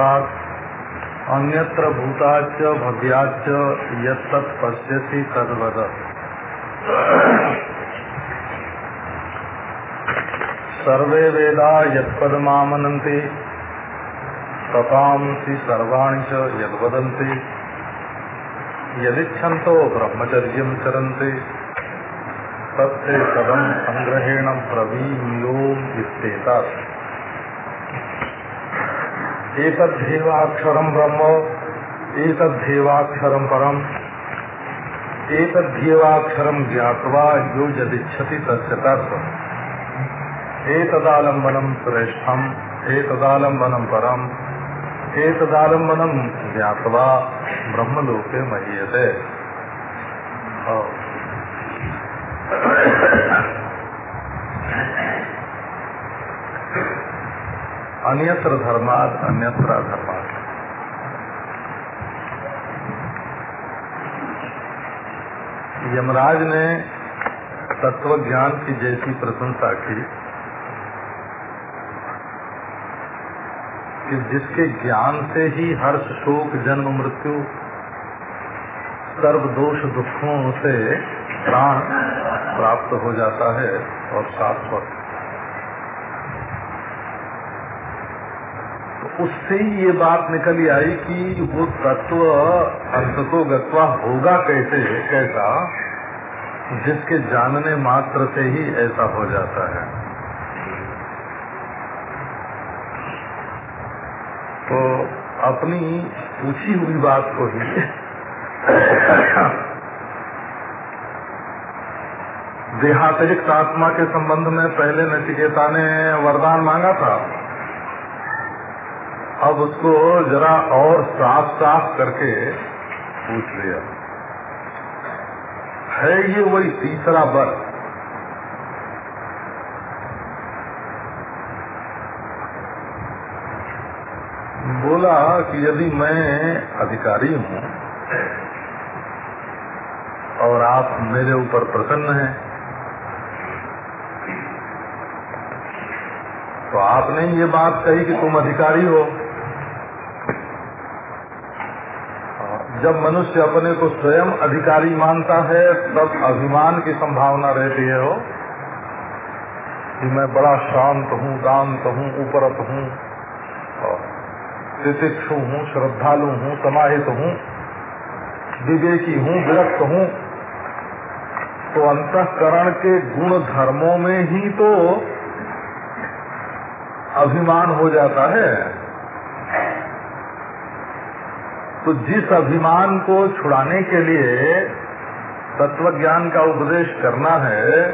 कृतात् अन्यत्र भूताच भव्याच यत् पश्यति तद्वद। सर्वे वेदा यत्पदमामनन्ति तथांसि सर्वाणि च यद्वदन्ति। यदिच्छन्तो ब्रह्मचर्यं चरन्ति, तत्ते पदम संग्रहेण ब्रवीम्योम इत्येतत्। एतद्धेवाक्षरम ब्रह्म एतद्धेवाक्षरम परम। एतद्धेवाक्षरम ज्ञावा यो यदिछति तस्य तत्व एतदालम्बनम श्रेष्ठम एतदालम्बनम परम। एतदालम्बनम ज्ञावा ब्रह्मलोके महीयते। अन्यत्र धर्मात अन्यत्र धर्मात यमराज ने तत्व ज्ञान की जैसी प्रशंसा की कि जिसके ज्ञान से ही हर्ष शोक, जन्म, मृत्यु, सर्व दोष, दुखों से प्राण प्राप्त हो जाता है और शाश्वत उससे ही ये बात निकल आई कि वो तत्व अंततो गत्वा होगा कैसे, कैसा, जिसके जानने मात्र से ही ऐसा हो जाता है। तो अपनी पूछी हुई बात को ही देहातिरिक्त आत्मा के संबंध में पहले नचिकेता ने वरदान मांगा था। उसको जरा और साफ़ साफ़ करके पूछ लिया। है ये वही तीसरा बल? बोला कि यदि मैं अधिकारी हूँ और आप मेरे ऊपर प्रसन्न हैं तो आपने ये बात कही कि तुम अधिकारी हो। जब मनुष्य अपने को स्वयं अधिकारी मानता है, तब अभिमान की संभावना रहती है हो कि मैं बड़ा शांत हूँ, दांत हूँ, उपरत हूँ तितिक्षु हूँ, श्रद्धालु हूँ, समाहित हूँ, विवेकी हूँ, विरक्त हूँ तो अंतकरण के गुण धर्मों में ही तो अभिमान हो जाता है। तो जिस अभिमान को छुड़ाने के लिए तत्व ज्ञान का उपदेश करना है,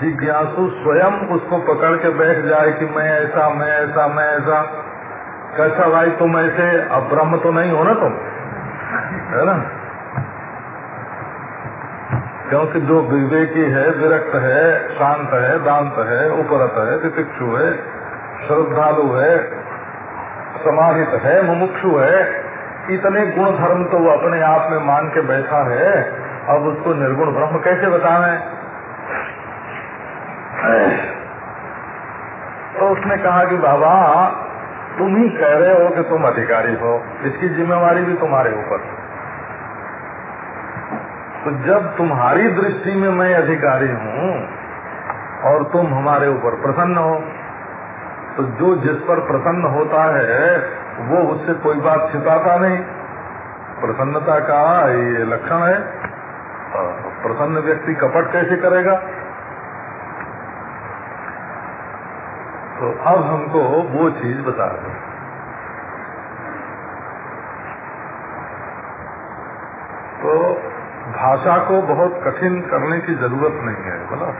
जिज्ञासु स्वयं उसको पकड़ के बैठ जाए कि मैं ऐसा मैं ऐसा मैं ऐसा। कैसा भाई, तुम ऐसे अब ब्रह्म तो नहीं हो ना तुम? है ना? क्योंकि जो विवेकी है, विरक्त है, शांत है, दांत है, उपरत है तितिक्षु है, श्रद्धालु है, समाहित है, मुमुक्षु है इतने गुण धर्म तो वो अपने आप में मान के बैठा है, अब उसको निर्गुण ब्रह्म कैसे बतावे तो उसने कहा कि बाबा, तुम ही कह रहे हो कि तुम अधिकारी हो, इसकी जिम्मेवारी भी तुम्हारे ऊपर तो जब तुम्हारी दृष्टि में मैं अधिकारी हूँ और तुम हमारे ऊपर प्रसन्न हो तो जो जिस पर प्रसन्न होता है वो उससे कोई बात छिपाता नहीं। प्रसन्नता का ये लक्षण है। प्रसन्न व्यक्ति कपट कैसे करेगा? तो अब हमको वो चीज़ बता दो। तो भाषा को बहुत कठिन करने की ज़रूरत नहीं है बोला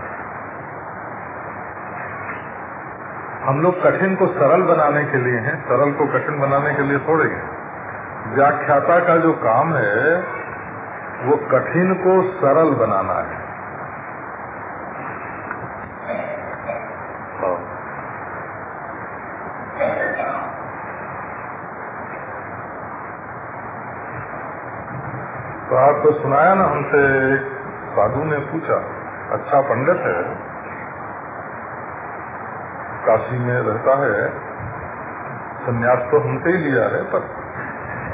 हम लोग कठिन को सरल बनाने के लिए हैं, सरल को कठिन बनाने के लिए थोड़े हैं। व्याख्याता का जो काम है, वो कठिन को सरल बनाना है। तो आपको सुनाया ना हमसे, साधु ने पूछा अच्छा पंडित है? काशी में रहता है, संन्यास तो हमसे ही लिया है, पर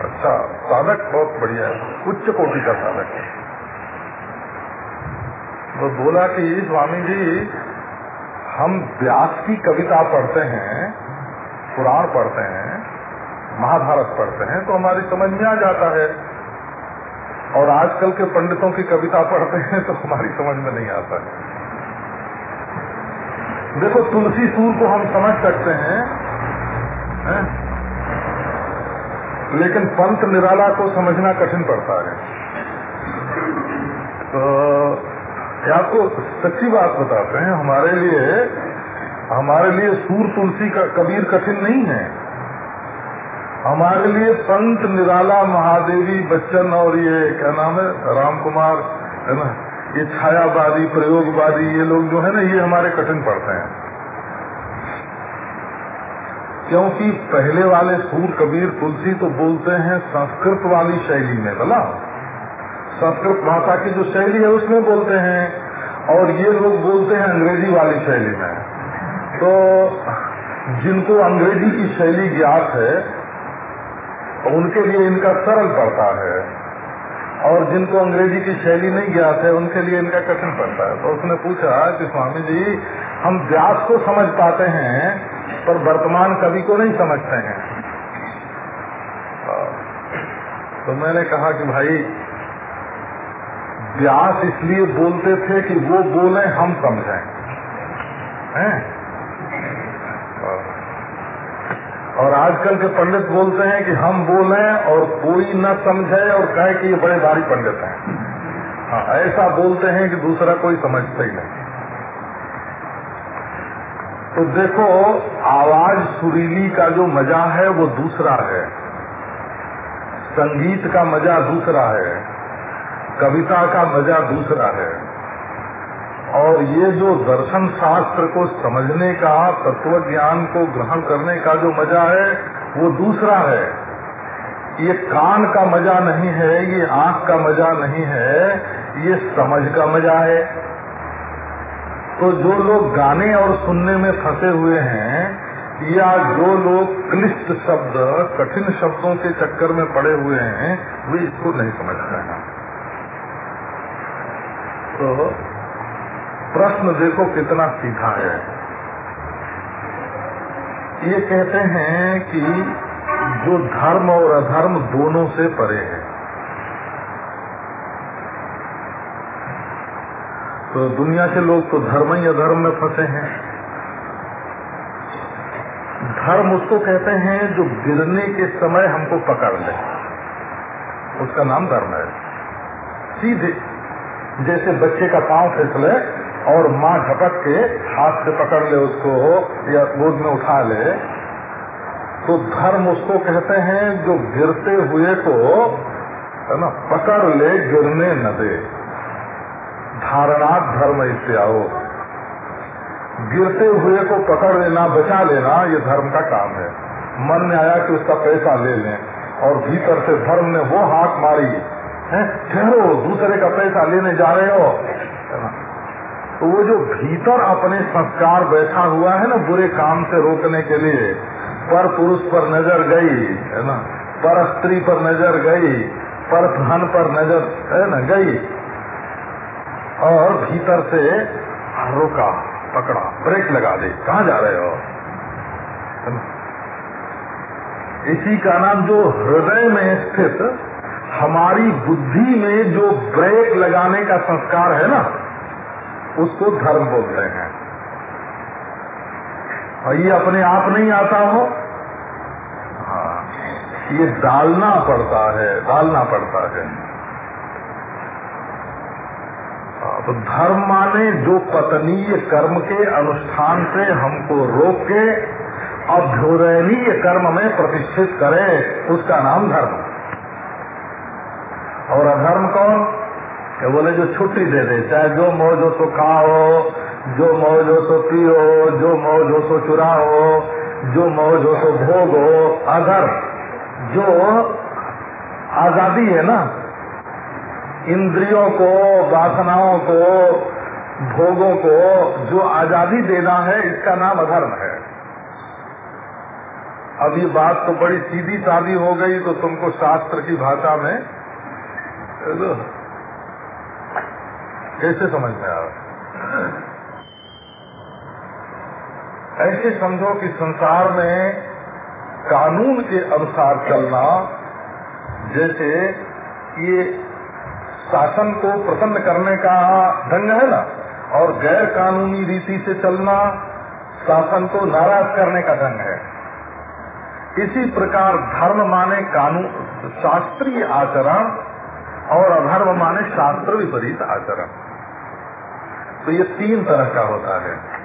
अच्छा साधक बहुत बढ़िया है, उच्च कोटि का साधक है। वो तो बोला कि, स्वामी जी, हम व्यास की कविता पढ़ते हैं, पुराण पढ़ते हैं, महाभारत पढ़ते हैं तो हमारी समझ में आ जाता है। और आजकल के पंडितों की कविता पढ़ते हैं तो हमारी समझ में नहीं आता है। देखो, तुलसी सूर को हम समझ सकते हैं, है? लेकिन पंत निराला को समझना कठिन पड़ता है। तो आपको सच्ची बात बताते हैं, हमारे लिए हमारे लिए सूर तुलसी का कबीर कठिन नहीं है। हमारे लिए पंत निराला महादेवी बच्चन और ये, क्या नाम है राम कुमार है ना? ये छायावादी, प्रयोगवादी, ये लोग जो है ना, ये हमारे कठिन पड़ते हैं। क्योंकि पहले वाले सूर कबीर तुलसी तो बोलते हैं संस्कृत वाली शैली में, बोला। संस्कृत भाषा की जो शैली है, उसमें बोलते हैं। और ये लोग बोलते हैं अंग्रेज़ी वाली शैली में। तो जिनको अंग्रेज़ी की शैली ज्ञात है, उनके लिए इनका सरल पड़ता है। और जिनको अंग्रेज़ी की शैली नहीं ज्ञात है, उनके लिए इनका कठिन पड़ता है। तो उसने पूछा, कि स्वामी जी, हम व्यास को समझ पाते हैं, पर वर्तमान कवि को नहीं समझते हैं। तो मैंने कहा कि भाई, व्यास इसलिए बोलते थे कि वो बोले, हम समझें। हैं? और आजकल के पंडित बोलते हैं कि हम बोले और कोई न समझे और कहे कि ये बड़े भारी पंडित हैं। हाँ ऐसा बोलते हैं कि दूसरा कोई समझता ही नहीं। तो देखो, आवाज़ सुरीली का जो मज़ा है, वो दूसरा है। संगीत का मज़ा दूसरा है। कविता का मज़ा दूसरा है। और ये जो दर्शन शास्त्र को समझने का तत्व ज्ञान को ग्रहण करने का जो मज़ा है, वो दूसरा है। ये कान का मज़ा नहीं है, ये आँख का मज़ा नहीं है, ये समझ का मज़ा है। तो जो लोग गाने और सुनने में फंसे हुए हैं, या जो लोग क्लिष्ट शब्द, कठिन शब्दों के चक्कर में पड़े हुए हैं, वे इसको नहीं समझते हैं। तो प्रश्न देखो कितना सीधा है। ये कहते हैं कि जो धर्म और अधर्म दोनों से परे है। तो दुनिया के लोग तो धर्म ही अधर्म में फंसे हैं। धर्म उसको कहते हैं जो गिरने के समय हमको पकड़ ले। उसका नाम धर्म है। सीधे जैसे बच्चे का पाँव फिसले और माँ झपक के हाथ से पकड़ ले उसको, या गोद में उठा ले। तो धर्म उसको कहते हैं, जो गिरते हुए को, है ना, पकड़ ले, गिरने न दे। धारणात धर्म इससे आओ। गिरते हुए को पकड़ लेना, बचा लेना, ये धर्म का काम है। मन में आया कि उसका पैसा ले लें, और भीतर से धर्म ने वो हाथ मारी। है, ठहरो, दूसरे का पैसा लेने जा रहे हो। तो वो जो भीतर अपने संस्कार बैठा हुआ है ना, बुरे काम से रोकने के लिए, पर पुरुष पर नज़र गई, है ना, पर स्त्री पर नज़र गई, पर धन पर नज़र, है ना, गई, और भीतर से रोका पकड़ा, ब्रेक लगा दे, कहा जा रहे हो? इसी का नाम जो हृदय में स्थित, हमारी बुद्धि में जो ब्रेक लगाने का संस्कार है ना उसको धर्म बोलते हैं। और ये अपने आप नहीं आता हो? हाँ। ये डालना पड़ता है डालना पड़ता है। हाँ, तो धर्म माने जो पतनीय कर्म के अनुष्ठान से हमको रोक के अभ्युदयनीय कर्म में प्रतिष्ठित करे उसका नाम धर्म। और अधर्म कौन? बोले, जो छुट्टी दे दे, चाहे जो मौज हो तो खाओ, जो मौज हो तो पियो, जो मौज हो तो चुराओ, जो मौज हो तो भोगो अधर्म जो आज़ादी है ना, इंद्रियों को, वासनाओं को, भोगों को जो आज़ादी देना है, इसका नाम अधर्म है। अब ये बात तो बड़ी सीधी सादी हो गई तो तुमको शास्त्र की भाषा में कैसे समझ में आ ऐसे समझो कि संसार में कानून के अनुसार चलना, जैसे ये शासन को प्रसन्न करने का ढंग है ना, और गैर कानूनी रीति से चलना शासन को नाराज़ करने का ढंग है। इसी प्रकार धर्म माने कानून शास्त्रीय आचरण, और अधर्म माने शास्त्र विपरीत आचरण। तो ये तीन तरह का होता है।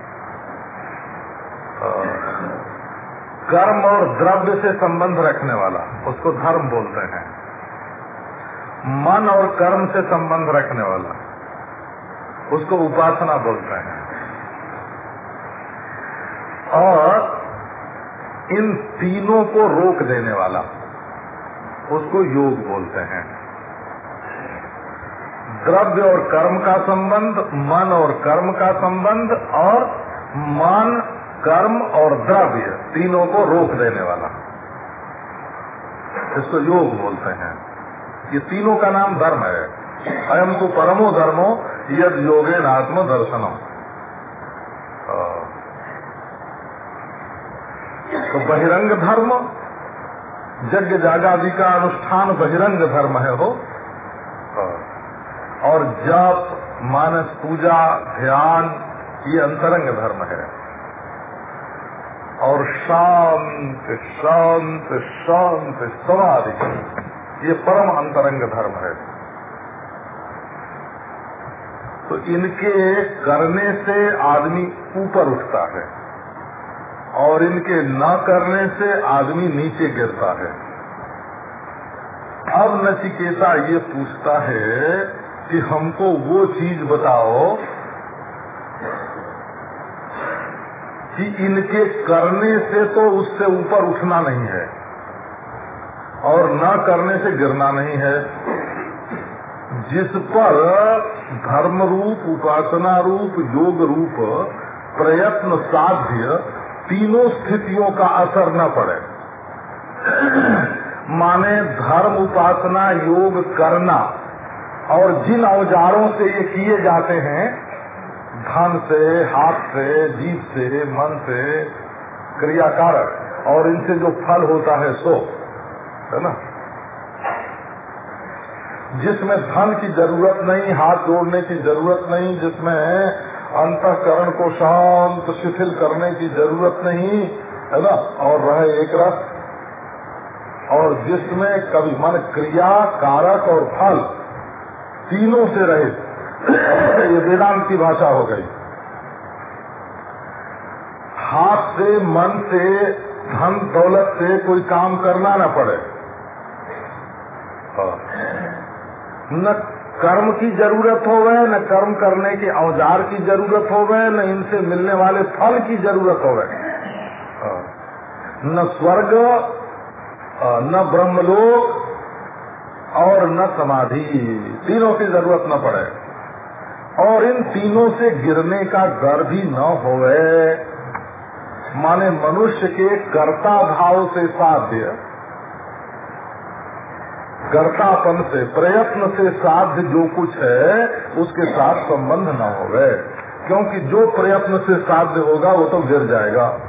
कर्म और द्रव्य से संबंध रखने वाला, उसको धर्म बोलते हैं। मन और कर्म से संबंध रखने वाला, उसको उपासना बोलते हैं। और इन तीनों को रोक देने वाला, उसको योग बोलते हैं। द्रव्य और कर्म का संबंध, मन और कर्म का संबंध, और मन, कर्म और द्रव्य तीनों को रोक देने वाला। इसको योग बोलते हैं। ये तीनों का नाम धर्म है। अयम तो परमो धर्मो, यद योगे आत्म दर्शनम तो बहिरंग धर्म, यज्ञ जागादि का अनुष्ठान बहिरंग धर्म है हो और जप, मानस पूजा, ध्यान, ये अंतरंग धर्म है। और शांत शांत शांत, समाधि। ये परम अंतरंग धर्म है। तो इनके करने से आदमी ऊपर उठता है। और इनके न करने से आदमी नीचे गिरता है। अब नचिकेता ये पूछता है कि हमको वो चीज़ बताओ कि इनके करने से तो उससे ऊपर उठना नहीं है और न करने से गिरना नहीं है। जिस पर धर्म रूप, उपासना रूप, योग रूप, प्रयत्न, साध्य तीनों स्थितियों का असर न पड़े। माने धर्म, उपासना, योग, करना और जिन औजारों से ये किए जाते हैं, धन से, हाथ से जीव से, मन से, क्रियाकारक, और इनसे जो फल होता है सो, है ना? जिसमें धन की ज़रूरत नहीं, हाथ जोड़ने की ज़रूरत नहीं, जिसमें अंतकरण को शांत, शिथिल करने की ज़रूरत नहीं, है ना? और रहे एक रस। और जिसमें कभी, मन क्रिया कारक और फल। तीनों से रहे ये वेदांत की भाषा हो गई। हाथ से, मन से, धन, दौलत से कोई काम करना न पड़े। न कर्म की ज़रूरत हो गए न कर्म करने के औज़ार की ज़रूरत हो गए न इनसे मिलने वाले फल की ज़रूरत हो। गए न स्वर्ग न ब्रह्मलोक और न समाधि। तीनों की ज़रूरत न पड़े। और इन तीनों से गिरने का डर भी न होवे। माने मनुष्य के कर्ता भाव से साध्य। कर्तापन से, प्रयत्न से साध्य जो कुछ है, उसके साथ संबंध न होवे। क्योंकि जो प्रयत्न से साध्य होगा, वो तो गिर जाएगा।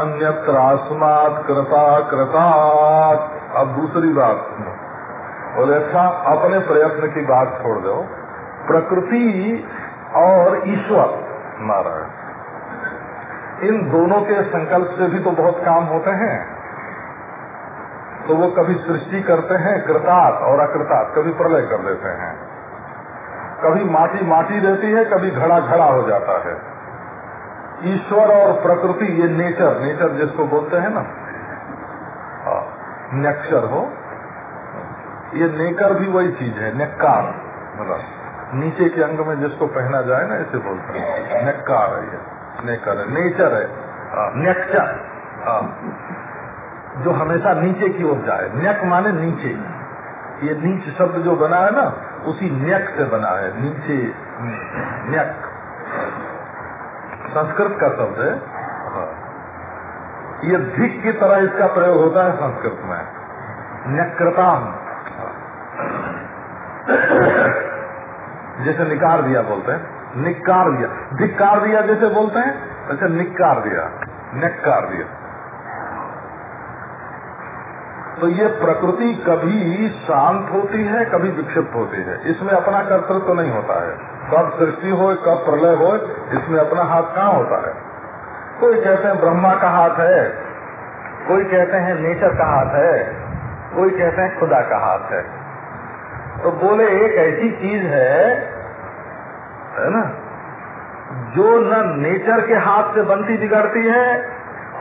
अन्यत्र आसमात कृता, कृतात। अब दूसरी बात बोले अच्छा अपने प्रयत्न की बात छोड़ दो। प्रकृति और ईश्वर, नारायण। इन दोनों के संकल्प से भी तो बहुत काम होते हैं। तो वो कभी सृष्टि करते हैं, कृतात् और अकृतात्, कभी प्रलय कर देते हैं। कभी माटी माटी रहती है, कभी घड़ा घड़ा हो जाता है। ईश्वर और प्रकृति, ये नेचर नेचर जिसको बोलते हैं ना नेक्चर हो, ये नेकर भी वही चीज़ है नेकार मतलब नीचे के अंग में जिसको पहना जाए ना, इसे बोलते हैं। नेकार है ये, नेकर है, नेचर है नेक्चर जो हमेशा नीचे की ओर जाए। न्यक माने नीचे। ये नीच शब्द जो बना है ना, उसी न्यक से बना है, नीचे न्यक संस्कृत का शब्द है। हाँ। ये धिक की तरह इसका प्रयोग होता है संस्कृत में। न्यक्रताम जैसे निकार दिया बोलते हैं। निकार दिया। धिक्कार दिया जैसे बोलते हैं, वैसे निकार दिया। नकार दिया। तो ये प्रकृति कभी शांत होती है, कभी विक्षिप्त होती है। इसमें अपना कर्तृत्व तो नहीं होता है। कब सृष्टि हो कब प्रलय हो इसमें अपना हाथ कहाँ होता है? कोई कहते हैं ब्रह्मा का हाथ है, कोई कहते हैं नेचर का हाथ है, कोई कहते हैं खुदा का हाथ है। तो बोले, एक ऐसी चीज़ है है ना, जो न नेचर के हाथ से बनती बिगड़ती है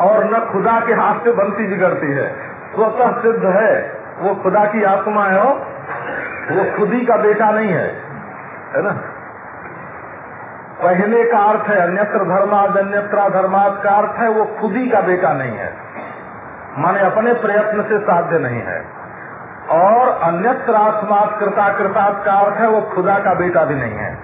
और न खुदा के हाथ से बनती बिगड़ती है। स्वतः सिद्ध है, वो खुदा की आत्मा है वो खुदी का बेटा नहीं है है ना? पहले का अर्थ है अन्यत्र धर्माद अन्यत्र धर्माद का अर्थ है वो खुदी का बेटा नहीं है। माने अपने प्रयत्न से साध्य नहीं है। और अन्यत्र आसमात कृता कृतात् का अर्थ है वो खुदा का बेटा भी नहीं है।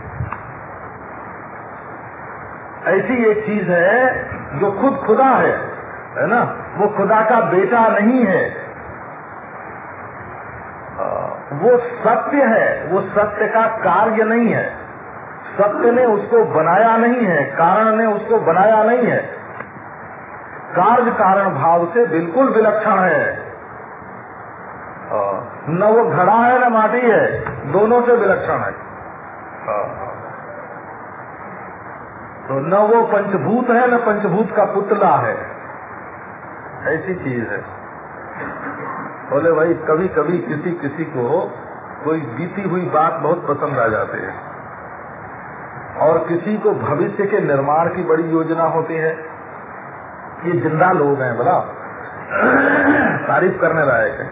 ऐसी एक चीज़ है जो खुद खुदा है। है ना? वो खुदा का बेटा नहीं है। वो सत्य है, वो सत्य का कार्य नहीं है। सत्य ने उसको बनाया नहीं है, कारण ने उसको बनाया नहीं है। कार्य कारण भाव से बिल्कुल विलक्षण है। न वो घड़ा है, न माटी है, दोनों से विलक्षण है। तो न वो पंचभूत है, न पंचभूत का पुतला है। ऐसी चीज़ है। बोले भाई कभी कभी किसी किसी को कोई बीती हुई बात बहुत पसंद आ जाती है। और किसी को भविष्य के निर्माण की बड़ी योजना होती है। ये ज़िंदा लोग हैं, बोला। तारीफ़ करने लायक है।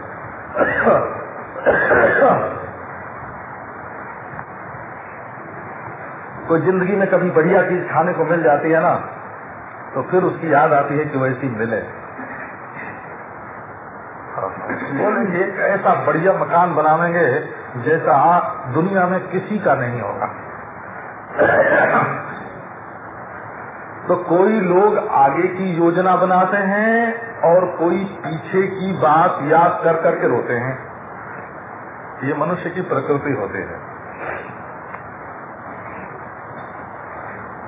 कोई ज़िंदगी में कभी बढ़िया चीज़ खाने को मिल जाती है ना तो फिर उसकी याद आती है कि वैसी मिले। बोले एक ऐसा बढ़िया मकान बनावेंगे जैसा दुनिया में किसी का नहीं होगा। तो कोई लोग आगे की योजना बनाते हैं और कोई पीछे की बात याद कर करके रोते हैं। ये मनुष्य की प्रकृति होती है।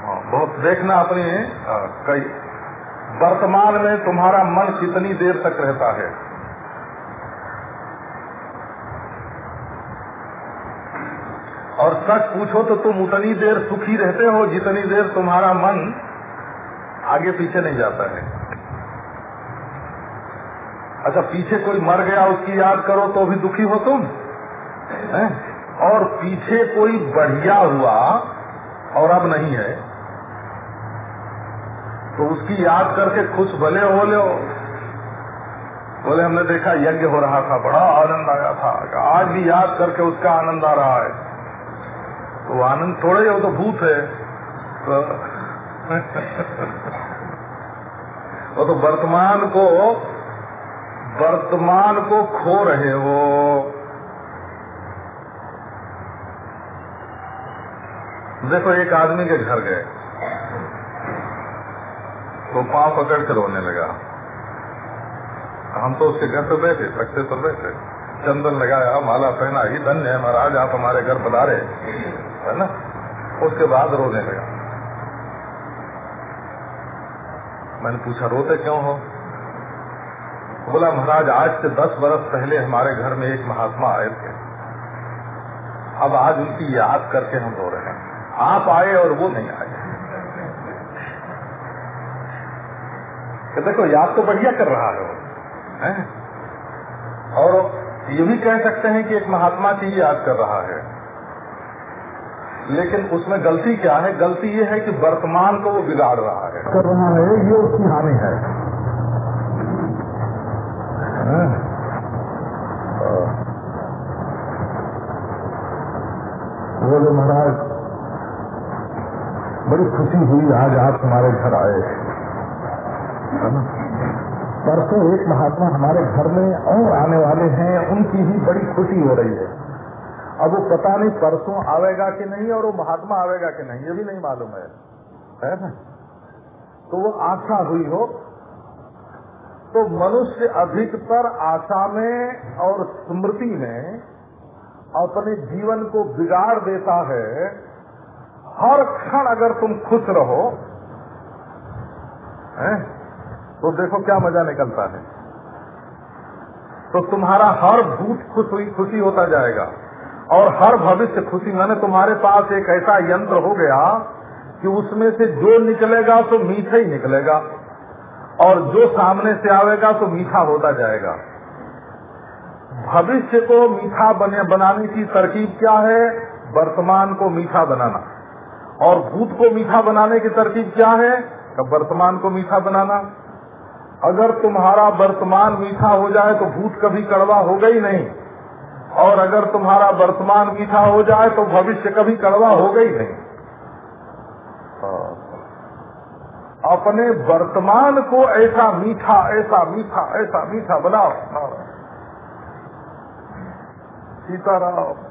हाँ, बहुत देखना अपने कई। वर्तमान में तुम्हारा मन कितनी देर तक रहता है? और सच पूछो तो तुम उतनी देर सुखी रहते हो जितनी देर तुम्हारा मन आगे पीछे नहीं जाता है। अच्छा पीछे कोई मर गया, उसकी याद करो तो भी दुखी हो तुम, है? और पीछे कोई बढ़िया हुआ और अब नहीं है तो उसकी याद करके खुश भले हो लो। बोले, हमने देखा यज्ञ हो रहा था, बड़ा आनंद आया था। आज भी याद करके उसका आनंद आ रहा है। तो आनंद थोड़ा ही हो तो भूत है। तो वो तो वर्तमान को वर्तमान को खो रहे हो। देखो, एक आदमी के घर गए। तो पाँव पकड़ के रोने लगा। हम तो उसके घर पे बैठे तख्ते पर बैठे। चंदन लगाया, माला पहना ही धन्य है महाराज, आप हमारे घर पधारे है ना? उसके बाद रोने लगा। मैंने पूछा, रोते क्यों हो? बोला, महाराज, आज से दस बरस पहले हमारे घर में एक महात्मा आए थे। अब आज उनकी याद करके हम रो रहे हैं। आप आए और वो नहीं आए। कि देखो, याद तो बढ़िया कर रहा है वो? और ये भी कह सकते हैं कि एक महात्मा की ही याद कर रहा है। लेकिन उसमें गलती क्या है? गलती ये है कि वर्तमान को वो बिगाड़ रहा है। कर रहा है, ये उसकी हानि है। बोले महाराज, बड़ी खुशी हुई आज आप हमारे घर आए। परसों एक महात्मा हमारे घर में और आने वाले हैं, उनकी ही बड़ी खुशी हो रही है। अब वो पता नहीं परसों आवेगा कि नहीं और वो महात्मा आवेगा कि नहीं, ये भी नहीं मालूम है। है तो वो आशा हुई हो। तो मनुष्य अधिकतर आशा में और स्मृति में अपने जीवन को बिगाड़ देता है। हर क्षण अगर तुम खुश रहो, है? तो देखो क्या मज़ा निकलता है। तो तुम्हारा हर भूत खुश हुई, खुशी होता जाएगा। और हर भविष्य खुशी। मैंने तुम्हारे पास एक ऐसा यंत्र हो गया कि उसमें से जो निकलेगा तो मीठा ही निकलेगा। और जो सामने से आवेगा तो मीठा होता जाएगा। भविष्य को मीठा बने, बनाने की तरकीब क्या है? वर्तमान को मीठा बनाना। और भूत को मीठा बनाने की तरकीब क्या है? वर्तमान को मीठा बनाना। अगर तुम्हारा वर्तमान मीठा हो जाए तो भूत कभी कड़वा होगा ही नहीं। और अगर तुम्हारा वर्तमान मीठा हो जाए तो भविष्य कभी कड़वा हो गई नहीं। अपने वर्तमान को ऐसा मीठा ऐसा मीठा ऐसा मीठा बनाओ। सीताराम,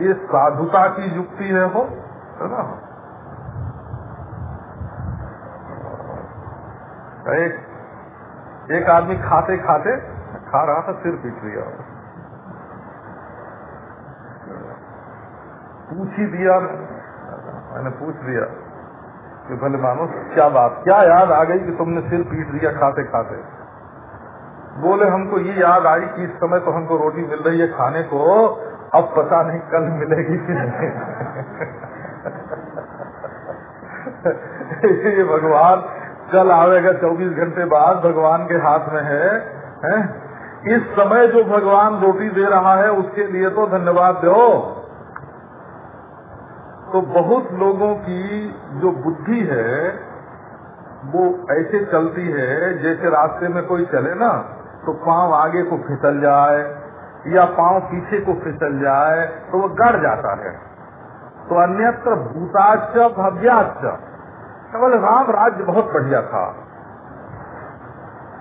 ये साधुता की युक्ति है वो, है ना? एक एक आदमी खाते खाते खा रहा था सिर पीट लिया। पूछ ही दिया मैंने पूछ दिया कि भले मानो क्या बात क्या याद आ गई कि तुमने सिर पीट दिया खाते खाते? बोले हमको ये याद आई कि इस समय तो हमको रोटी मिल रही है खाने को अब पता नहीं कल मिलेगी कि नहीं। ये भगवान कल आवेगा 24 घंटे बाद भगवान के हाथ में है, है? इस समय जो भगवान रोटी दे रहा है उसके लिए तो धन्यवाद दो। तो बहुत लोगों की जो बुद्धि है, वो ऐसे चलती है, जैसे रास्ते में कोई चले ना तो पाँव आगे को फिसल जाए, या पाँव पीछे को फिसल जाए तो वो गड़ जाता है। तो अन्यत्र भूताच भव्याच केवल राम राज्य बहुत बढ़िया था।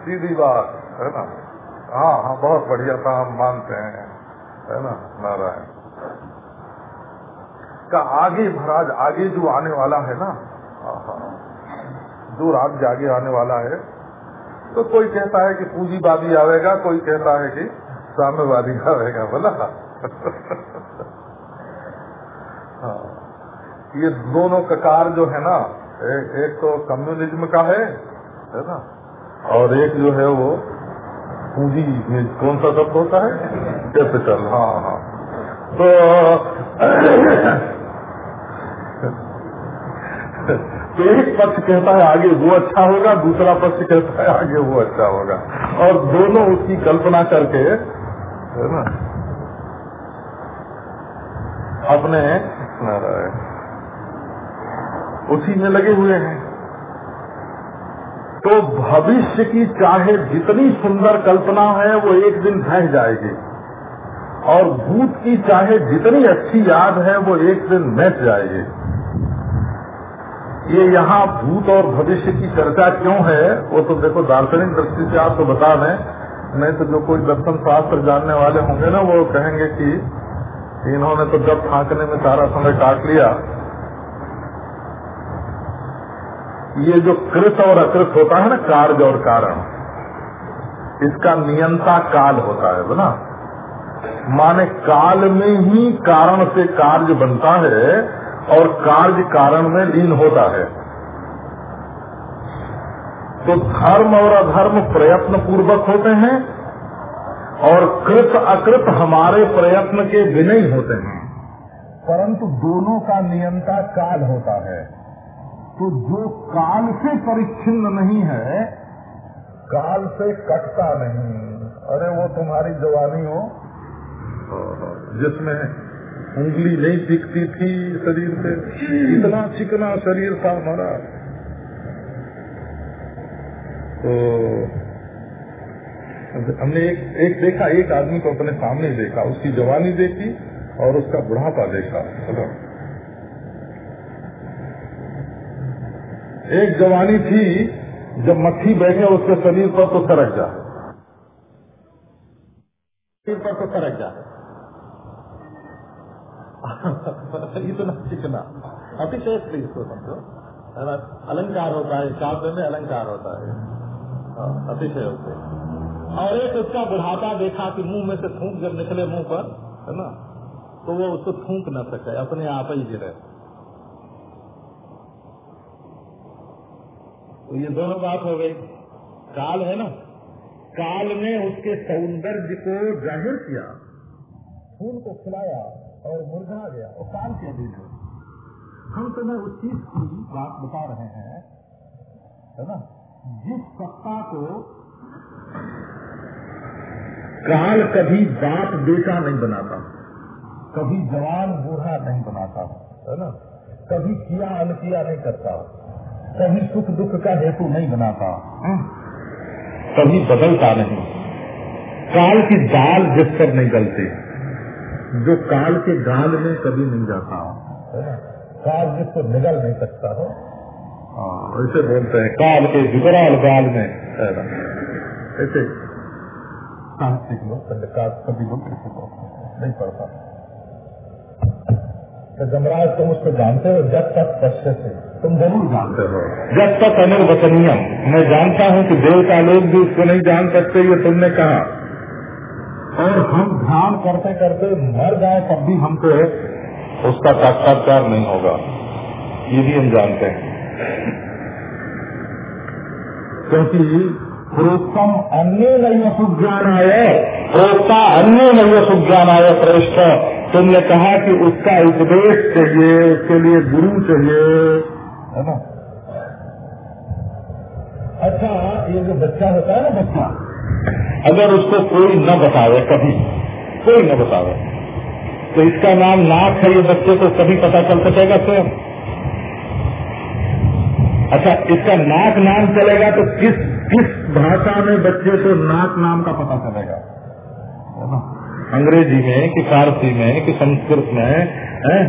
सीधी बात, है ना? हाँ हाँ बहुत बढ़िया था, हम मानते हैं, है ना, नारायण? का आगे महाराज आगे जो आने वाला है ना जो राज्य आगे आने वाला है तो कोई कहता है कि पूंजीवादी आवेगा कोई कहता है कि साम्यवादी आवेगा बोला। हाँ ये दोनों ककार जो है ना एक, एक तो कम्युनिज्म का है है ना और एक जो है वो पूंजी में कौन सा शब्द होता है? कैपिटल। हाँ हाँ। तो तो एक पक्ष कहता है आगे वो अच्छा होगा, दूसरा पक्ष कहता है आगे वो अच्छा होगा। और दोनों उसकी कल्पना करके, है ना, अपने उसी में लगे हुए हैं। तो भविष्य की चाहे जितनी सुंदर कल्पना है, वो एक दिन ढह जाएगी। और भूत की चाहे जितनी अच्छी याद है, वो एक दिन मिट जाएगी। ये यहाँ भूत और भविष्य की चर्चा क्यों है, वो तो देखो दार्शनिक दृष्टि से आपको बता दें। नहीं तो जो कोई दर्शन शास्त्र जानने वाले होंगे ना, वो कहेंगे कि इन्होंने तो जब फांकने में सारा समय काट लिया। ये जो कृत और अकृत होता है ना, कार्य और कारण, इसका नियंता काल होता है ना माने काल में ही कारण से कार्य बनता है और कार्य कारण में लीन होता है। तो धर्म और अधर्म प्रयत्न पूर्वक होते हैं और कृत अकृत हमारे प्रयत्न के बिना ही होते हैं। परंतु दोनों का नियंता काल होता है। तो जो काल से परिच्छिन्न नहीं है, काल से कटता नहीं। अरे वो तुम्हारी जवानी हो, जिसमें उंगली नहीं दिखती थी शरीर से। इतना चिकना शरीर था हमारा। तो हमने एक एक देखा, एक आदमी को अपने सामने देखा, उसकी जवानी देखी और उसका बुढ़ापा देखा। चलो। एक जवानी थी, जब मक्खी बैठे उसके शरीर पर तो सरक जा। शरीर पर तो सरक जा। इतना चिकना अतिशय इसको समझो। अलंकार होता है काव्य में अलंकार होता है। अतिशय होते और एक उसका बुढ़ापा देखा कि मुँह में से थूक जब निकले मुँह पर, है ना तो वो उसको थूक न सके, अपने आप ही गिरे। तो ये दोनों बात हो गई। काल है ना। काल ने उसके सौंदर्य को ज़ाहिर किया फूल को खिलाया। और मुरझा गया, और काल के है हम तुम्हें उस चीज़ की बात बता रहे हैं, है ना? जिस सत्ता को काल कभी बाप बेटा नहीं बनाता, कभी जवान बूढ़ा नहीं बनाता, है ना? कभी किया अनकिया नहीं करता, कभी सुख दुख का हेतु नहीं बनाता कभी बदलता नहीं। काल की दाल जिस पर नहीं गलती। जो काल के गाल में कभी नहीं जाता है। काल जिसको निगल नहीं सकता हो। ऐसे बोलते हैं काल के विकराल गाल में। ऐसे। साहित्यिक लोग कभी लोग नहीं पढ़ता तो जमराज तुम उसको जानते हो? जब तक से। तुम ज़रूर जानते हो। जब तक अनिर्वचनीय मैं जानता हूँ कि देवता लोग भी उसको नहीं जान सकते ये तुमने कहा। और हम ध्यान करते करते मर जाए तब भी हमको उसका साक्षात्कार नहीं होगा। ये भी हम जानते हैं। क्योंकि प्रोत्तम अन्य नहीं सुज्ञान आय प्रोत्ता अन्य नहीं सुज्ञान आय श्रेष्ठ। तुमने कहा कि उसका उपदेश चाहिए, उसके लिए गुरु चाहिए, है ना? अच्छा ये जो बच्चा होता है ना बच्चा, अगर उसको कोई न बतावे कभी कोई न बतावे। तो इसका नाम नाक है, ये बच्चे को कभी पता चल सकेगा स्वयं। अच्छा इसका नाक नाम चलेगा तो किस किस भाषा में बच्चे को नाक नाम का पता चलेगा? अंग्रेज़ी में कि फारसी में कि संस्कृत में, है?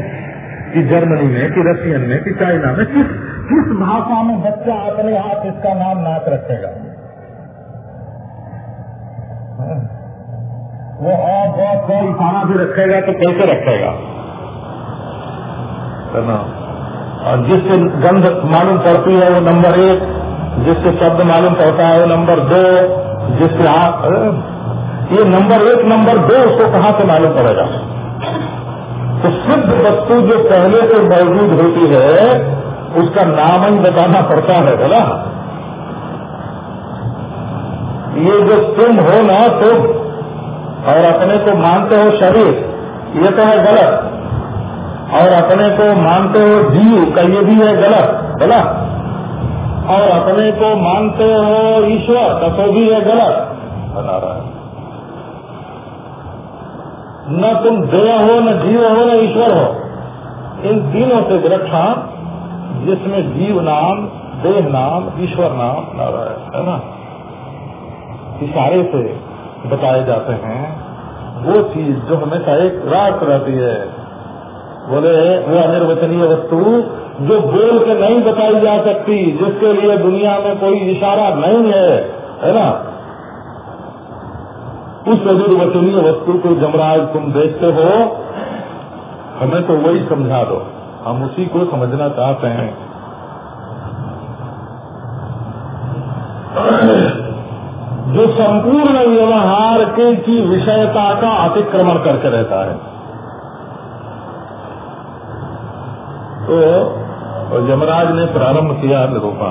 कि जर्मनी में, कि रशियन में, कि चाइना में, किस किस भाषा में बच्चा अपने आप इसका नाम नाक रखेगा? वो और बहुत इशारा भी रखेगा तो कैसे रखेगा? है ना और जिससे गंध मालूम पड़ती है वो नंबर एक, जिससे शब्द मालूम पड़ता है वो नंबर दो, जिससे आप ये नंबर एक, नंबर दो, उसको कहाँ से मालूम पड़ेगा? तो सिद्ध वस्तु जो पहले से मौजूद होती है, उसका नाम ही बताना पड़ता है, बोला। ये जो तुम हो ना, तुम और अपने को मानते हो शरीर, ये तो है गलत। और अपने को मानते हो जीव का ये भी है गलत बोला और अपने को मानते हो ईश्वर का तो भी है गलत। बना रहा है न तुम देव हो, न जीव हो, न ईश्वर हो। इन तीनों से विरक्षा जिसमें जीव नाम, देह नाम, ईश्वर नाम, नारायण, है ना? इशारे से बताए जाते हैं, वो चीज़ जो हमेशा एक रात रहती है। बोले, वो अनिर्वचनीय वस्तु जो बोल के नहीं बताई जा सकती, जिसके लिए दुनिया में कोई इशारा नहीं है। है ना? उस अनिर्वचनीय वस्तु को जमराज, तुम देखते हो, हमें तो वही समझा दो। हम उसी को समझना चाहते हैं। जो संपूर्ण व्यवहार के की विषयता का अतिक्रमण करके रहता है। तो यमराज ने प्रारंभ किया निरूपण।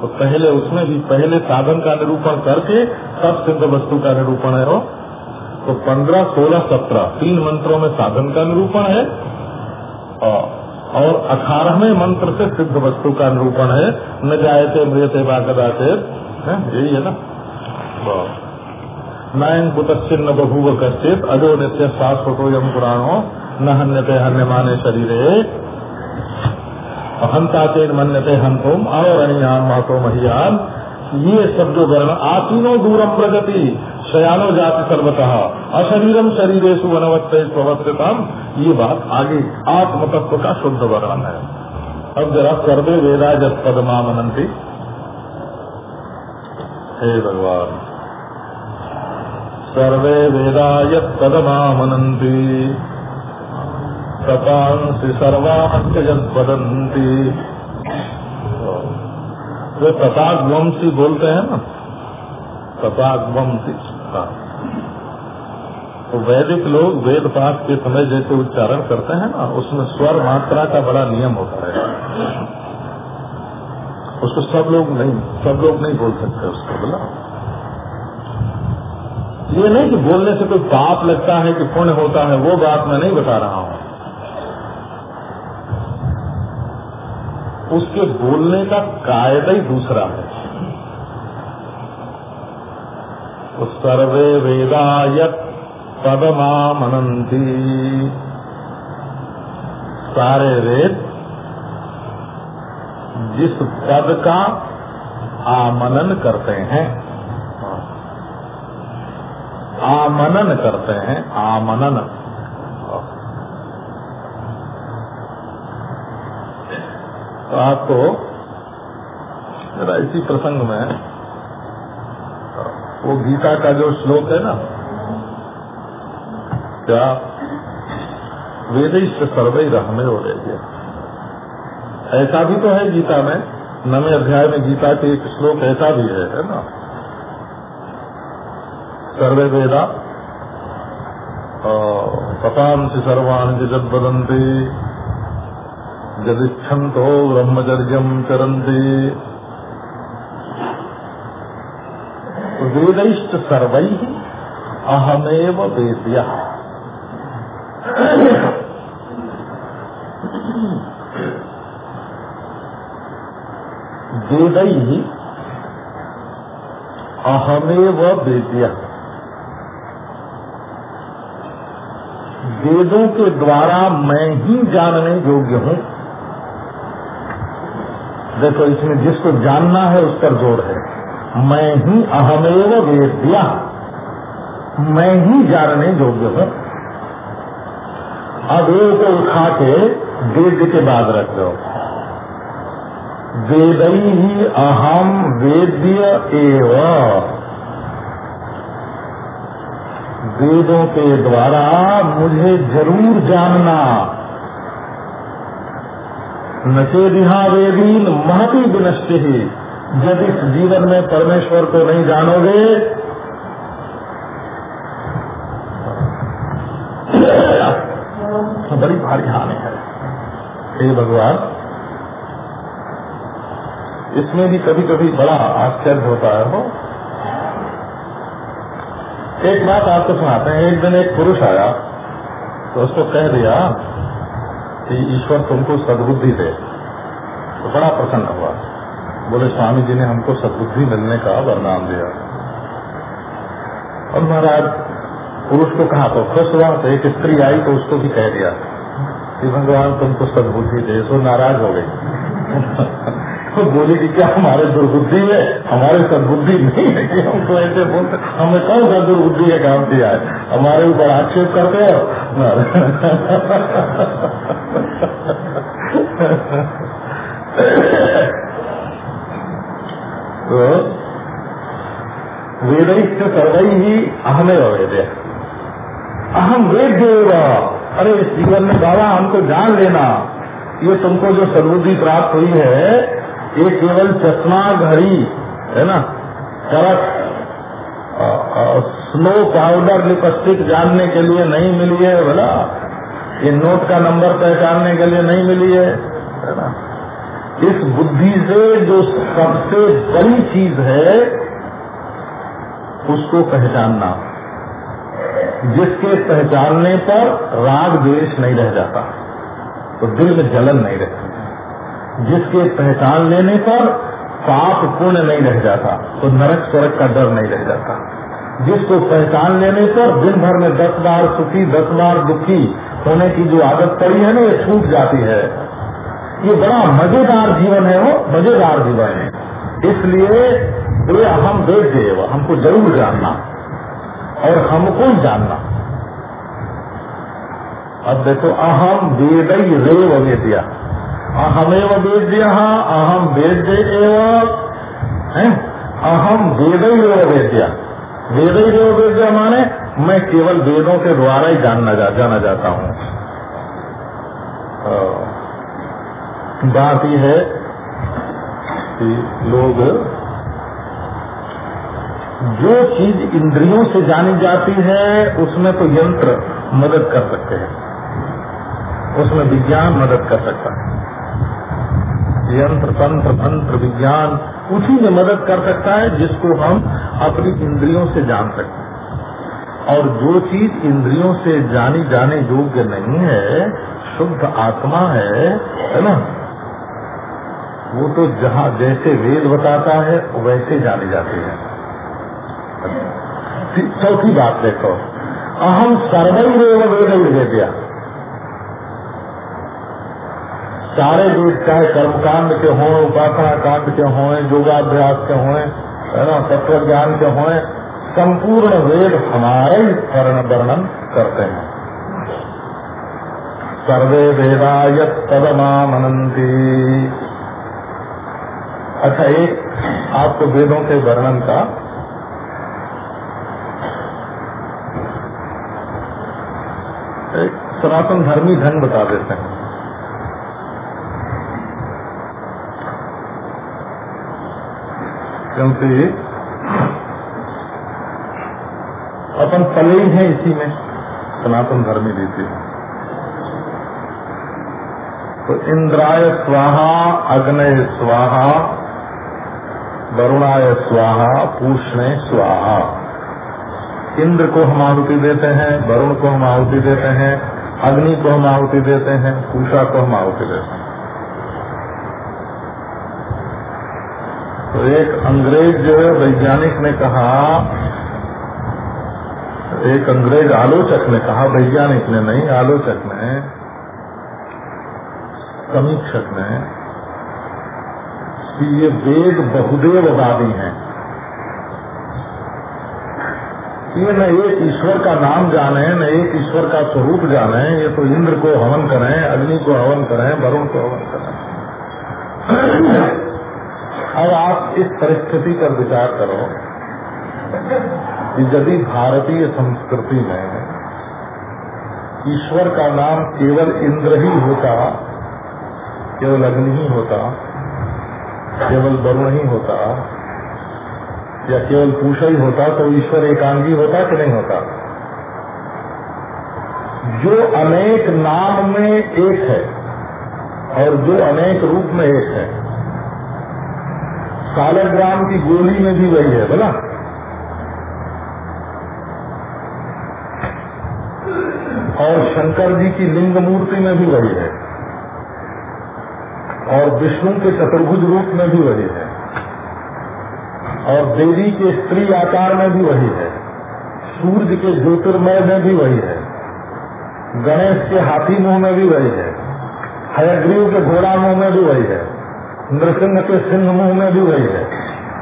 तो पहले उसमें भी पहले साधन का निरूपण करके तब सिद्ध वस्तु का निरूपण है। वो तो पंद्रह, सोलह, सत्रह, तीन मंत्रों में साधन का निरूपण है। और अठारहवें मंत्र से सिद्ध वस्तु का निरूपण है। न जायते मृत बागदाचेत यही है ना? नयन कुतश्चिन्न बभूव कश्चित अजो नित्य शाश्वतो यम पुराणो, न हन्यते हन्यमाने शरीरे। हंता तेन मन्यते हंतुम और अनियान महतो महियान। ये सब जो वर्ण आसीनो दूरम प्रगति शयानो जाति सर्वतः। अशरीरम शरीरेशु प्रवर्तितम ये बात आगे आत्म तत्व का शुद्ध वर्णन है। अब जरा सर्वे वेदा जब पदमा मनंती हे भगवान। सर्वे वेदा यद पदमा मनंती तपांसी सर्वांश वे तथागवंशी बोलते हैं ना? तथागवंशी हाँ। तो वैदिक लोग वेद पाठ के समय जैसे उच्चारण करते हैं ना, उसमें स्वर मात्रा का बड़ा नियम होता है। उसको सब लोग नहीं, सब लोग नहीं बोल सकते उसको, बोला? ये नहीं कि बोलने से कोई पाप लगता है कि पुण्य होता है, वो बात मैं नहीं बता रहा हूँ। उसके बोलने का कायदा ही दूसरा है। तो सर्वे वेदायत पदमा मनंती सारे वेद जिस पद का आमनन करते हैं आमनन करते हैं, आमनन। तो आपको इसी प्रसंग में, वो गीता का जो श्लोक है ना, क्या वेदिष्ट सर्वे रहने हो रही ऐसा भी तो है गीता में, नवे अध्याय में गीता के एक श्लोक ऐसा भी है है ना? सर्वे वेदा पतांसी सर्वाणी जद बदंती यदिच्छन्तो ब्रह्मचर्यम चरन्ति वेदैश्च सर्व अहमेव वेद्य। वेद अहमेव वेद्य। वेदों के द्वारा मैं ही जानने योग्य हूँ। देखो, इसमें जिसको जानना है, उस पर ज़ोर है। मैं ही अहमेव वेद्या। मैं ही जानने योग्य हूँ। अब को उठा के वेद के बाद रख दो। वेद ही अहम वेद्य एव। वेदों के द्वारा मुझे ज़रूर जानना। नचेदिहा वेदीन महती विनष्ट ही। जब इस जीवन में परमेश्वर को नहीं जानोगे तो बड़ी भारी हानि है। हे भगवान, इसमें भी कभी कभी बड़ा आश्चर्य होता है वो एक बात आपको सुनाते हैं। एक दिन एक पुरुष आया तो उसको कह दिया कि ईश्वर तुमको सदबुद्धि दे। तो बड़ा प्रसन्न हुआ। बोले, स्वामी जी ने हमको सदबुद्धि मिलने का वरदान दिया। और महाराज, पुरुष को कहा तो खुश हुआ तो एक स्त्री आई तो उसको भी कह दिया कि, भगवान, तुमको सदबुद्धि दे। सो नाराज़ हो गई। तो बोले कि क्या हमारे दुर्बुद्धि है? हमारे सदबुद्धि नहीं है कि हमको ऐसे बोलते हमें कौन सा दुर्बुद्धि का काम दिया है? हमारे ऊपर आक्षेप करते हो? तो वेदिक सर्वई ही अहमे वेद। अहम वेद्य अरे, इस जीवन में बाबा, हमको जान लेना। ये तुमको जो सदबुद्धि प्राप्त हुई है ये केवल चश्मा घड़ी, है ना? करक स्नो पाउडर लिपस्टिक जानने के लिए नहीं मिली है बोला ये नोट का नंबर पहचानने के लिए नहीं मिली है है ना? इस बुद्धि से जो सबसे बड़ी चीज़ है, उसको पहचानना। जिसके पहचानने पर राग द्वेष नहीं रह जाता तो दिल में जलन नहीं रहती। जिसके पहचान लेने पर पाप पुण्य नहीं रह जाता तो नरक स्वर्ग का डर नहीं रह जाता। जिसको पहचान लेने पर दिन भर में दस बार सुखी, दस बार दुखी होने की जो आदत पड़ी है ना, ये छूट जाती है। ये बड़ा मज़ेदार जीवन है वो, मज़ेदार जीवन है। इसलिए ये हम देव हमको ज़रूर जानना और हमको ही जानना। अब देखो, अहम वेद रेव वेद्या। अहमेव वेद्य अहम वेद्य एवं अहम वेद वेद्या। वेद वेद्या माने मैं केवल वेदों के द्वारा ही जानना जा, जाना जाता हूँ। बात यह है कि लोग जो चीज़ इंद्रियों से जानी जाती है उसमें तो यंत्र मदद कर सकते हैं। उसमें विज्ञान मदद कर सकता है। यंत्र, तंत्र, मंत्र, विज्ञान, उसी में मदद कर सकता है जिसको हम अपनी इंद्रियों से जान सकते हैं। और जो चीज़ इंद्रियों से जानी जाने योग्य नहीं है, शुद्ध आत्मा है है ना? वो तो जहाँ जैसे वेद बताता है, वैसे जाने जाते हैं। चौथी बात देखो। अहम सर्वैव वेद वेद्या सारे वेद चाहे कर्मकांड के हों, उपासना कांड के हों, योगाभ्यास के हों, है ना तत्व ज्ञान के हों, संपूर्ण वेद हमारे वर्ण वर्णन करते हैं। सर्वे वेदाय तदमामनंती अच्छा एक आपको वेदों के वर्णन का एक सनातन धर्मी धन बता देते हैं। क्योंकि अपन पले ही हैं इसी में, सनातन धर्मी रीति तो इंद्राय स्वाहा, अग्नय स्वाहा, वरुणाय स्वाहा, पूषणे स्वाहा। इंद्र को हम आहुति देते हैं, वरुण को हम आहुति देते हैं, अग्नि को हम आहुति देते हैं, पूषा को हम आहुति देते हैं। एक अंग्रेज़ वैज्ञानिक ने कहा, एक अंग्रेज़ आलोचक ने कहा, वैज्ञानिक ने नहीं, आलोचक ने, समीक्षक ने, कि ये वेद बहुदेववादी हैं। ये न एक ईश्वर का नाम जाने, न एक ईश्वर का स्वरूप जाने, ये तो इंद्र को हवन करें, अग्नि को हवन करें, वरुण को हवन करें। अब आप इस परिस्थिति पर विचार करो कि यदि भारतीय संस्कृति में ईश्वर का नाम केवल इंद्र ही होता, केवल अग्नि ही होता, केवल वरुण ही होता, या केवल पूषा ही होता तो ईश्वर एकांगी होता कि नहीं होता? जो अनेक नाम में एक है और जो अनेक रूप में एक है सालग्राम की गोली में भी वही है, बोला। और शंकर जी की लिंग मूर्ति में भी वही है। और विष्णु के चतुर्भुज रूप में भी वही है। और देवी के स्त्री आकार में भी वही है। सूर्य के ज्योतिर्मय में भी वही है। गणेश के हाथी मुँह में भी वही है। हयग्रीव के घोड़ा मुँह में भी वही है। नृसिंह के सिंह मुँह में भी वही है।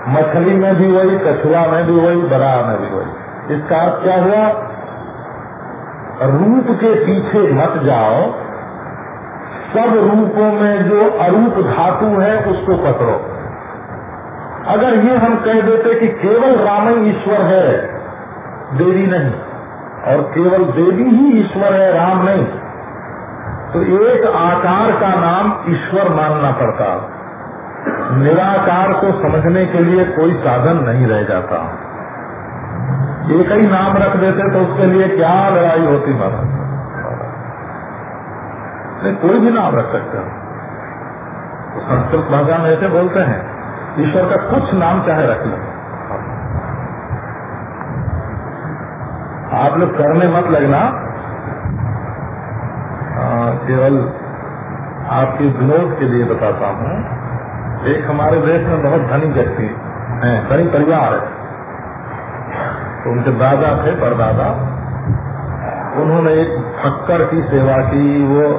मछली में भी वही, कछुआ में भी वही बरा में भी वही। इसका अर्थ क्या हुआ? रूप के पीछे मत जाओ। सब रूपों में जो अरूप धातु है, उसको पकड़ो। अगर ये हम कह देते कि केवल राम ही ईश्वर है, देवी नहीं, और केवल देवी ही ईश्वर है, राम नहीं तो एक आकार का नाम ईश्वर मानना पड़ता। निराकार को समझने के लिए कोई साधन नहीं रह जाता। एक ही नाम रख देते तो उसके लिए क्या लड़ाई होती महाराज? नहीं, कोई भी नाम रख सकते। हो तो संस्कृत भाषा में ऐसे बोलते हैं, ईश्वर का कुछ नाम चाहे रख लो। आप लोग करने मत लगना। केवल आपके विनोद के लिए बताता हूँ। एक हमारे देश में बहुत धनी व्यक्ति हैं, धनी परिवार है। तो उनके दादा थे, परदादा। उन्होंने एक फक्कर की सेवा की, वो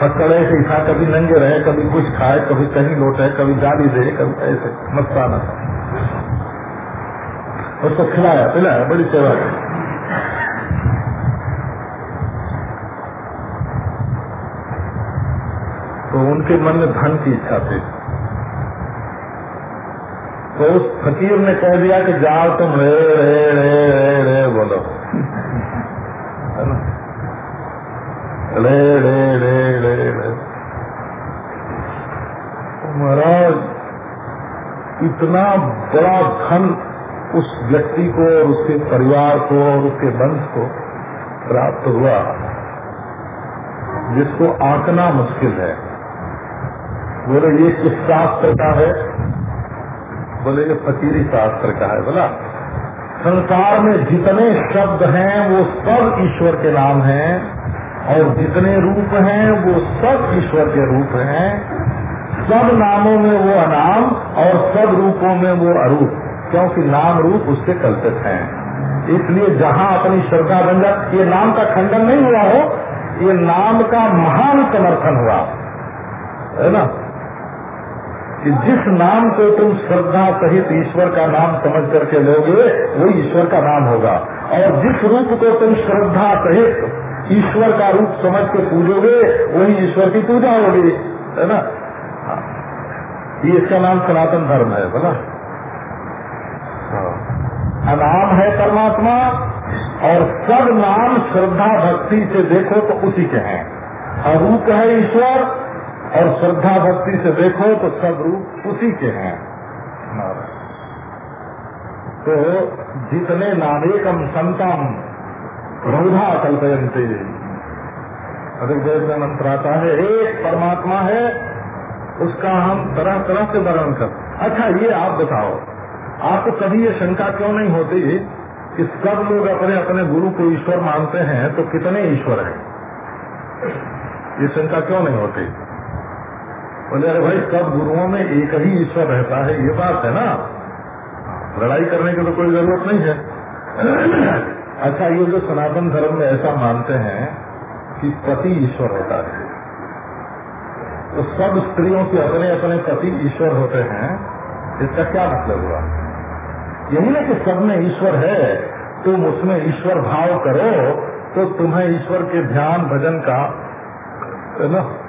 फक्कड़े से था कभी नंगे रहे, कभी कुछ खाए, कभी कहीं लौटे, कभी गाली दे, कभी ऐसे, मस्ताना। उसको खिलाया, पिलाया, बड़ी सेवा की। तो उनके मन में धन की इच्छा थी। तो उस फकीर ने कह दिया कि जाओ तुम, रे रे रे रे रे, बोलो। रे रे रे रे रे। महाराज, इतना बड़ा धन उस व्यक्ति को और उसके परिवार को और उसके वंश को प्राप्त हुआ, जिसको आंकना मुश्किल है। बोले, ये किस शास्त्र का है? बोले, ये फकीरी शास्त्र का है। बोला, संसार में जितने शब्द हैं, वो सब ईश्वर के नाम हैं और जितने रूप हैं, वो सब ईश्वर के रूप हैं। सब नामों में वो अनाम और सब रूपों में वो अरूप, क्योंकि नाम रूप उससे कल्पित हैं। इसलिए जहाँ अपनी श्रद्धा बन ये नाम का खंडन नहीं हुआ हो, ये नाम का महान समर्थन हुआ। है ना? कि जिस नाम को तुम श्रद्धा सहित ईश्वर का नाम समझ करके लोगे, वही ईश्वर का नाम होगा। और जिस रूप को तुम श्रद्धा सहित ईश्वर का रूप समझ के पूजोगे, वही ईश्वर की पूजा होगी। है ना? ये इसका नाम सनातन धर्म है, बोला। अनाम है परमात्मा, और सब नाम श्रद्धा भक्ति से देखो तो उसी के हैं। अरूप है ईश्वर और श्रद्धा भक्ति से देखो तो सब रूप उसी के हैं। तो जितने नामेकम संतम बहुधा कल्पयंते ऋग्वेद में मंत्र आता है, एक परमात्मा है, उसका हम तरह तरह से वर्णन कर। अच्छा ये आप बताओ आपको कभी ये शंका क्यों नहीं होती कि सब लोग अपने अपने गुरु को ईश्वर मानते हैं तो कितने ईश्वर हैं? ये शंका क्यों नहीं होती? बोले, अरे भाई, सब गुरुओं में एक ही ईश्वर रहता है, ये बात है ना? लड़ाई करने की तो कोई ज़रूरत नहीं है। अच्छा ये जो सनातन धर्म में ऐसा मानते हैं कि पति ईश्वर होता है तो सब स्त्रियों के अपने अपने पति ईश्वर होते हैं, इसका क्या मतलब हुआ? यही ना कि सब में ईश्वर है, तुम उसमें ईश्वर भाव करो तो तुम्हें ईश्वर के ध्यान, भजन का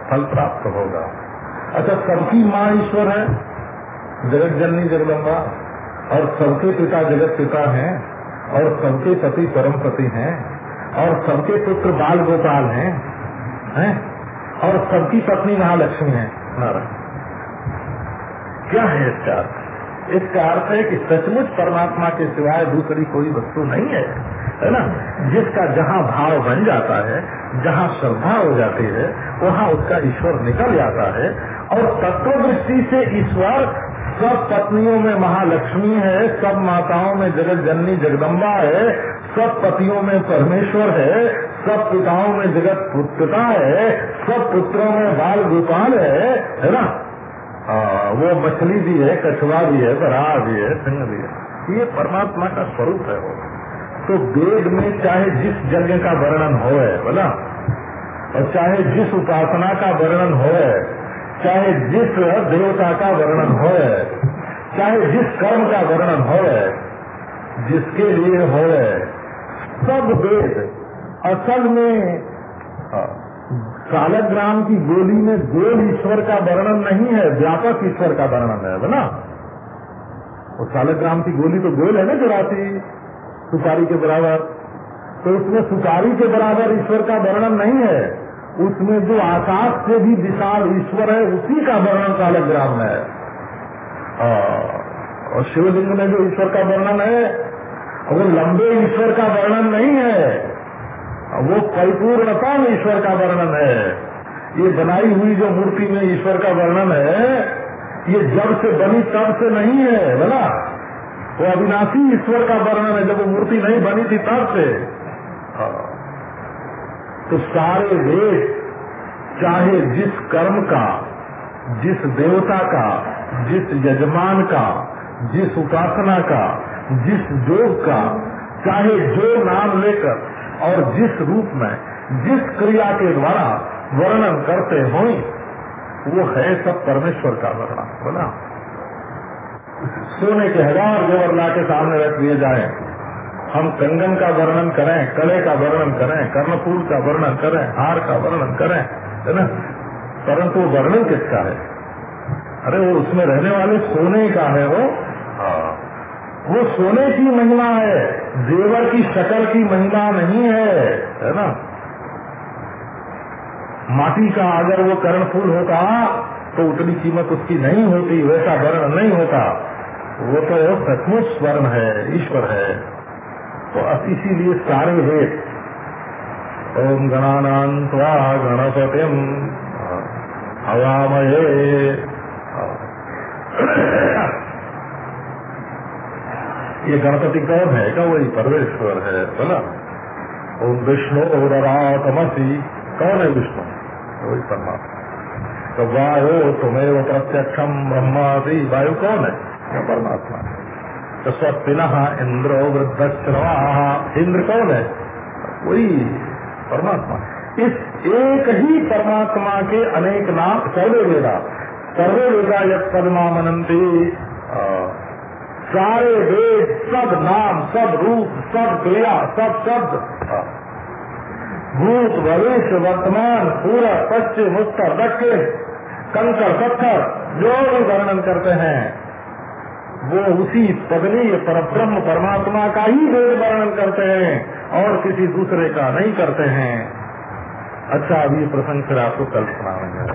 फल प्राप्त होगा। अच्छा सबकी माँ ईश्वर है, जगत जननी जगदम्बा, और सबके पिता जगत पिता हैं, और सबके पति परम पति हैं, और सबके पुत्र बाल गोपाल हैं हैं, और सबकी पत्नी महालक्ष्मी है, नारायण। क्या है इसका अर्थ? इसका अर्थ है कि सचमुच परमात्मा के सिवाय दूसरी कोई वस्तु नहीं है है ना? जिसका जहाँ भाव बन जाता है, जहाँ श्रद्धा हो जाती है, वहाँ उसका ईश्वर निकल जाता है और तत्व दृष्टि से ईश्वर सब पत्नियों में महालक्ष्मी है सब माताओं में जगत जननी जगदम्बा है सब पतियों में परमेश्वर है सब पिताओं में जगत पिता है सब पुत्रों में बाल गोपाल है है ना? आ, वो मछली भी है कछुआ भी है बरा भी है सिंह भी है। ये परमात्मा का स्वरूप है वो। तो वेद में चाहे जिस यज्ञ का वर्णन हो बोला? और चाहे जिस उपासना का वर्णन हो चाहे जिस देवता का वर्णन हो चाहे जिस कर्म का वर्णन हो जिसके लिए हो सब वेद असल में सालग्राम की गोली में गोल ईश्वर का वर्णन नहीं है, व्यापक ईश्वर का वर्णन है ना? वो सालग्राम की गोली तो गोल है ना जराती सुपारी के बराबर? तो उसमें सुपारी के बराबर ईश्वर का वर्णन नहीं है। उसमें जो आकाश से भी विशाल ईश्वर है, उसी का वर्णन सालग्राम में है। और शिवलिंग में जो ईश्वर का वर्णन है, वो लंबे ईश्वर का वर्णन नहीं है, वो परिपूर्णता में ईश्वर का वर्णन है। ये बनाई हुई जो मूर्ति में ईश्वर का वर्णन है, ये जब से बनी तब से नहीं है बोला वो अविनाशी ईश्वर का वर्णन है, जब वो मूर्ति नहीं बनी थी तब से। तो सारे वेद, चाहे जिस कर्म का, जिस देवता का, जिस यजमान का, जिस उपासना का, जिस योग का, चाहे जो नाम लेकर और जिस रूप में, जिस क्रिया के द्वारा वर्णन करते हो वो है सब परमेश्वर का वर्णन, बोला। सोने के हज़ार जेवर ला के सामने रख दिए जाए। हम कंगन का वर्णन करें, कले का वर्णन करें, कर्णफूल का वर्णन करें, हार का वर्णन करें, है ना? परंतु वर्णन किसका है? अरे वो उसमें रहने वाले सोने का है वो। हाँ। वो सोने की महिमा है जेवर की शक्ल की महिमा नहीं है है ना? माटी का अगर वो कर्ण फूल होता तो उतनी कीमत उसकी नहीं होती, वैसा वर्ण नहीं होता। वो तो सचमुच स्वर्ण है, ईश्वर है। तो इसीलिए सारे वेद ओम गणानान्वा गणपतिम हवामये ये गणपति कौन है? क्या वही परमेश्वर है? बोला। ओम विष्णु तमसी। कौन है विष्णु? वही परमात्मा। तो वायु तुम्हें प्रत्यक्षम ब्रह्मादि वायु कौन है? क्या परमात्मा तो स्वपिन इंद्र वृद्धश्रवा। इंद्र कौन है? वही परमात्मा। इस एक ही परमात्मा के अनेक नाम सर्वे वेदा। सर्वे वेदा यद पदमानंती सारे वेद सब नाम, सब रूप, सब क्रिया, सब शब्द। भूत भविष्य वर्तमान पूरा पश्चिम, उत्तर, दक्षिण, कंकर पत्थर जो भी वर्णन करते हैं वो उसी पगने पर ब्रह्म परमात्मा का ही वेद वर्णन करते हैं और किसी दूसरे का नहीं करते हैं। अच्छा अभी प्रसंग फिर आपको कल सुनाएँगे